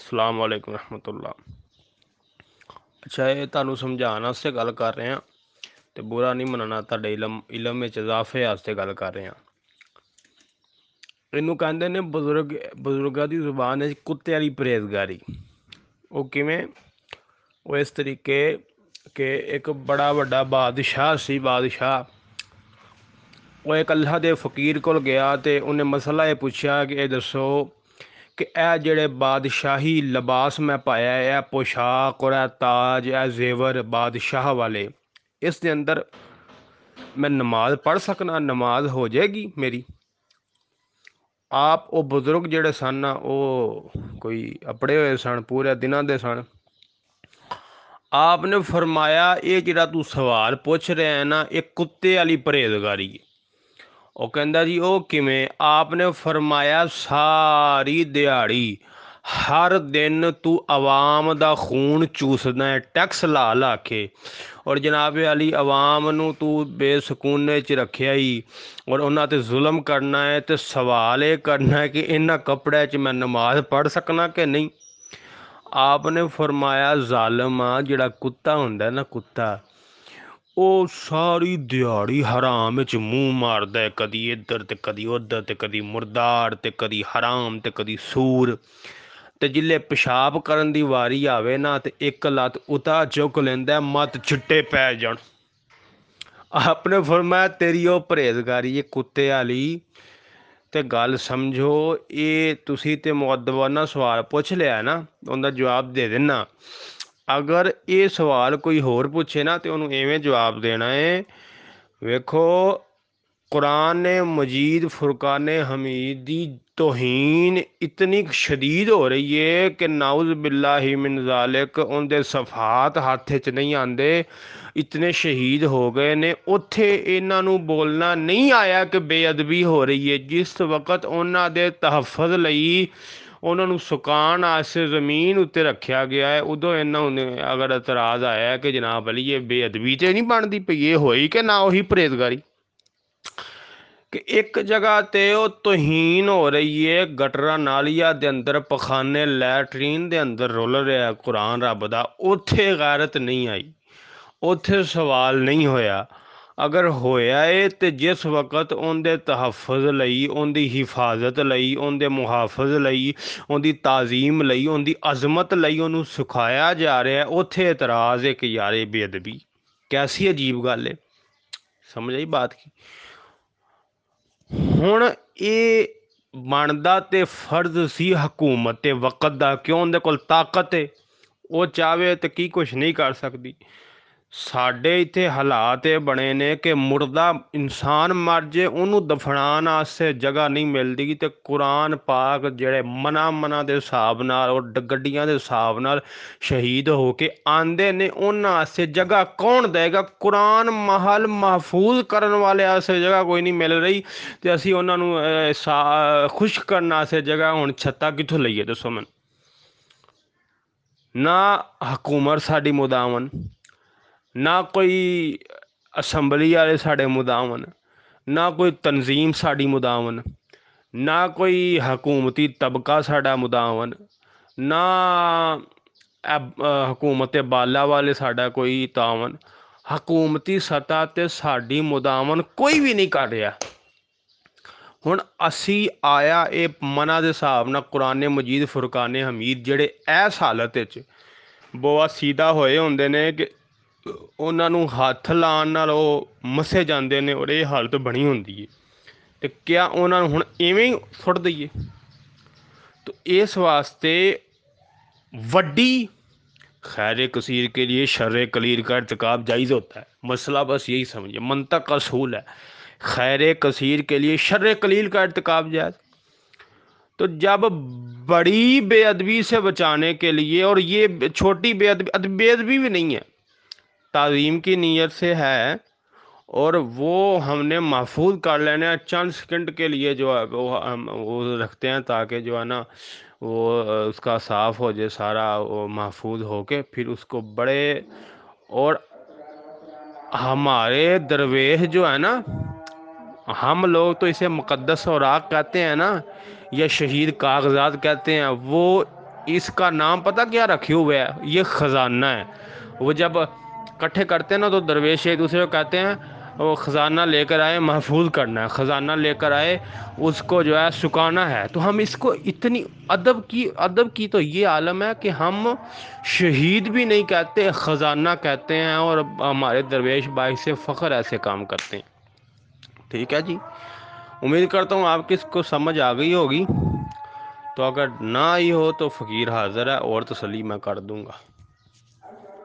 السلام علیکم رحمت اللہ۔ اچھا یہ تعمیر سمجھ سے گل کر رہے ہیں تو برا نہیں منا علم علم اضافے گل کر رہے ہیں یہ بزرگ بزرگوں کی زبان ہے کتیا پرہیزگاری۔ وہ اس طریقے کہ ایک بڑا بڑا بادشاہ سی، بادشاہ۔ وہ ایک اللہ دے فقیر کو گیا تے انہیں مسئلہ یہ پوچھا کہ اے دسو ਕਿ ਇਹ ਜਿਹੜੇ ਬਾਦਸ਼ਾਹੀ ਲਿਬਾਸ ਮੈਂ ਪਾਇਆ ਹੈ ਇਹ ਪੋਸ਼ਾਕ ਔਰ ਇਹ ਤਾਜ ਇਹ ਜ਼ੇਵਰ ਬਾਦਸ਼ਾਹ ਵਾਲੇ ਇਸ ਦੇ ਅੰਦਰ ਮੈਂ ਨਮਾਜ਼ ਪੜ੍ਹ ਸਕਣਾ ਨਮਾਜ਼ ਹੋ ਜਾਏਗੀ ਮੇਰੀ ਆਪ ਉਹ ਬਜ਼ੁਰਗ ਜਿਹੜੇ ਸਨ ਨਾ ਉਹ ਕੋਈ ਅਪੜੇ ਹੋਏ ਸਨ ਪੂਰੇ ਦਿਨਾਂ ਦੇ ਸਨ ਆਪ ਨੇ ਫਰਮਾਇਆ ਇਹ ਜਿਹੜਾ ਤੂੰ ਸਵਾਲ ਪੁੱਛ ਰਿਹਾ ਹੈ ਨਾ ਇਹ ਕੁੱਤੇ ਵਾਲੀ ਪਰਹੇਜ਼ਗਾਰੀ ਹੈ ਉਹ ਕਹਿੰਦਾ ਜੀ ਉਹ ਕਿਵੇਂ ਆਪ ਨੇ ਫਰਮਾਇਆ ਸਾਰੀ ਦਿਹਾੜੀ ਹਰ ਦਿਨ ਤੂੰ ਆਵਾਮ ਦਾ ਖੂਨ ਚੂਸਦਾ ਹੈ ਟੈਕਸ ਲਾ ਲਾ ਕੇ ਔਰ ਜਨਾਬ ਅਲੀ ਆਵਾਮ ਨੂੰ ਤੂੰ ਬੇਸਕੂਨੇ 'ਚ ਰੱਖਿਆ ਹੀ ਔਰ ਉਹਨਾਂ ਤੇ ਜ਼ੁਲਮ ਕਰਨਾ ਹੈ ਤੇ ਸਵਾਲ ਇਹ ਕਰਨਾ ਹੈ ਕਿ ਇਹਨਾਂ ਕੱਪੜਿਆਂ 'ਚ ਮੈਂ ਨਮਾਜ਼ ਪੜ੍ਹ ਸਕਣਾ ਕਿ ਨਹੀਂ ਆਪ ਨੇ ਫਰਮਾਇਆ ਜ਼ਾਲਮ ਆ ਜਿਹੜਾ ਕੁੱਤਾ ਹੁੰਦਾ ਨਾ ਕੁੱਤਾ او ساری دیاری حرام چار کدی ادھر تے کدی ادھر تے کدی مردار، تے کدی حرام، تے کدی سور۔ تے جی پیشاب دی واری آوے نا، تے ایک لت اتنا چک لیند مت چھٹے پہ جان۔ آپ نے فرمایا، تیری او پرہزگاری یہ کتے علی گل سمجھو، اے تسی تے مدد نے سوال پوچھ لیا نا ان جواب دے دا اگر یہ سوال کوئی ਹੋਰ ਪੁੱਛੇ ਨਾ ਤੇ ਉਹਨੂੰ ਐਵੇਂ جواب دینا ہے ویکھو قرآن مجید فرقان حمید دی توہین اتنی شدید ہو رہی ہے کہ ناؤز باللہ من ذالک ان دے صفحات ہاتھ چ نہیں آندے اتنے شہید ہو گئے نے اتھے انہاں نو بولنا نہیں آیا کہ بے ادبی ہو رہی ہے جس وقت انہاں دے تحفظ لئی انہوں سکان آس زمین رکھا گیا ہے ادو ایتراض آیا ہے کہ جناب والی یہ بے ادبی سے نہیں بنتی پئی یہ ہوئی کہ نہزگاری کہ ایک جگہ تین ہو رہی ہے گٹرا نالیا پخانے لے ریا قرآن رب کا اتے غیرت نہیں آئی اتنے سوال نہیں ہوا اگر ہویا ہے تو جس وقت ان دے تحفظ لئی ان دی حفاظت لئی ان دے محافظ لئی ان دی تعظیم لئی ان دی عظمت لئی انہوں سکھایا جا رہے رہا ہے اعتراض ایک یار بید بھی کیسی عجیب گل ہے۔ سمجھ بات کی؟ ہون اے یہ تے فرض سی حکومت تے وقت دا، کیوں ان کل طاقت ہے؟ وہ چاوے تکی کچھ نہیں کر سکتی سڈے اتنے حالات یہ بنے نے کہ مردہ انسان مر جائے انہوں دفنا آسے جگہ نہیں ملتی تو قرآن پاک جڑے منا منا کے حساب گیا کے حساب نال شہید ہو کے آتے نے انہوں سے جگہ کون دے گا قرآن محل محفوظ کرنے والے سے جگہ کوئی نہیں مل رہی کہ اِسی انہوں خوش کرنے سے جگہ ہوں چھتیں کتوں لیے دسو من حکومت ساری مدعم ਨਾ ਕੋਈ ਅਸੈਂਬਲੀ ਵਾਲੇ ਸਾਡੇ ਮੁਦਾਵਨ ਨਾ ਕੋਈ ਤਨਜ਼ੀਮ ਸਾਡੀ ਮੁਦਾਵਨ ਨਾ ਕੋਈ ਹਕੂਮਤੀ ਤਬਕਾ ਸਾਡਾ ਮੁਦਾਵਨ ਨਾ ਹਕੂਮਤ ਬਾਲਾ ਵਾਲੇ ਸਾਡਾ ਕੋਈ ਤਾਵਨ ਹਕੂਮਤੀ ਸਤਾ ਤੇ ਸਾਡੀ ਮੁਦਾਵਨ ਕੋਈ ਵੀ ਨਹੀਂ ਕਰ ਰਿਹਾ ਹੁਣ ਅਸੀਂ ਆਇਆ ਇਹ ਮਨਾ ਦੇ ਹਿਸਾਬ ਨਾਲ ਕੁਰਾਨ ਮਜੀਦ ਫੁਰਕਾਨ ਹਮੀਦ ਜਿਹੜੇ ਐਸ ਹਾਲਤ ਵਿੱਚ ਬੋਆ ਸੀਦਾ ਹੋਏ ਹੁੰਦੇ ਨੇ ਕਿ ਉਹਨਾਂ ہاتھ لان ਲਾਉਣ ਨਾਲ ਉਹ ਮਸੇ ਜਾਂਦੇ ਨੇ ਔਰ ਇਹ تو ਬਣੀ ਹੁੰਦੀ ਹੈ ਤੇ ਕਿਆ ਉਹਨਾਂ ਨੂੰ ਹੁਣ ਐਵੇਂ ਸੁੱਟ تو اس واسطے وڈی خیر کثیر کے لیے شر کلیر کا ارتکاب جائز ہوتا ہے مسئلہ بس یہی سمجھے منطق اصول ہے خیر کثیر کے لیے شر کلیر کا ارتکاب جائز تو جب بڑی بے ادبی سے بچانے کے لیے اور یہ چھوٹی بے ادبی بے ادبی بھی نہیں ہے تعظیم کی نیت سے ہے اور وہ ہم نے محفوظ کر لینے چند سیکنڈ کے لیے جو ہے وہ ہم وہ رکھتے ہیں تاکہ جو ہے نا وہ اس کا صاف ہو جائے، سارا وہ محفوظ ہو کے پھر اس کو بڑے اور ہمارے درویش جو ہے نا، ہم لوگ تو اسے مقدس اور آگ کہتے ہیں نا، یا شہید کاغذات کہتے ہیں، وہ اس کا نام پتہ کیا رکھے ہوئے ہے؟ یہ خزانہ ہے۔ وہ جب کٹھے کرتے ہیں نا تو درویش ایک دوسرے کو کہتے ہیں وہ خزانہ لے کر آئے، محفوظ کرنا ہے، خزانہ لے کر آئے، اس کو جو ہے سکانا ہے۔ تو ہم اس کو اتنی ادب کی ادب کی تو یہ عالم ہے کہ ہم شہید بھی نہیں کہتے، خزانہ کہتے ہیں اور ہمارے درویش بھائی سے فخر ایسے کام کرتے ہیں۔ ٹھیک ہے جی۔ امید کرتا ہوں آپ کس کو سمجھ آ گئی ہوگی۔ تو اگر نہ آئی ہو تو فقیر حاضر ہے، اور تسلی میں کر دوں گا۔